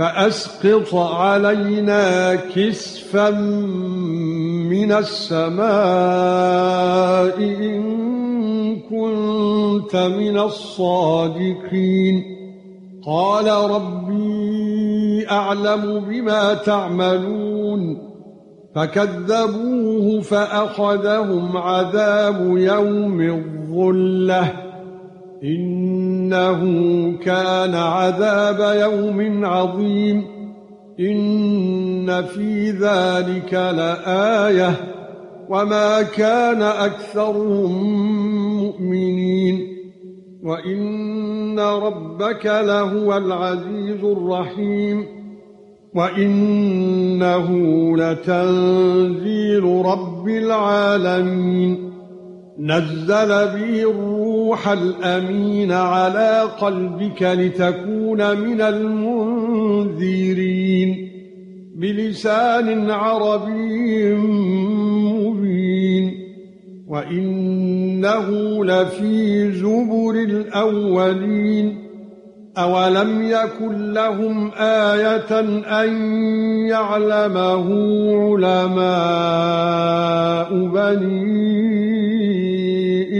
فأسقط علينا كسفا من السماء إن كنت من الصادقين. قال ربي أعلم بما تعملون. فكذبوه فأخذهم عذاب يوم الظلة. إنه كان عذاب يوم عظيم. إن في ذلك لآية. وما كان أكثرهم مؤمنين. وإن ربك لهو العزيز الرحيم. وإنه لتنزيل رب العالمين. نزل به الروح الأمين على قلبك لتكون من المنذرين بلسان عربي مبين وإنه لفي زبر الأولين. أولم يكن لهم آية أن يعلمه علماء بني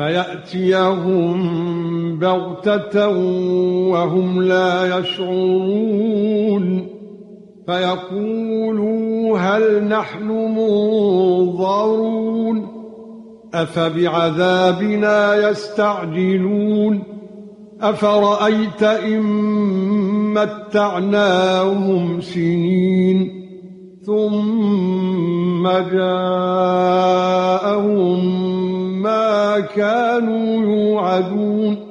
فيأتيهم بغتة وهم لا يشعرون فيقولوا هل نحن منظرون أفبعذابنا يستعجلون أفرأيت إن متعناهم سنين ثم جاءهم ما كانوا يوعدون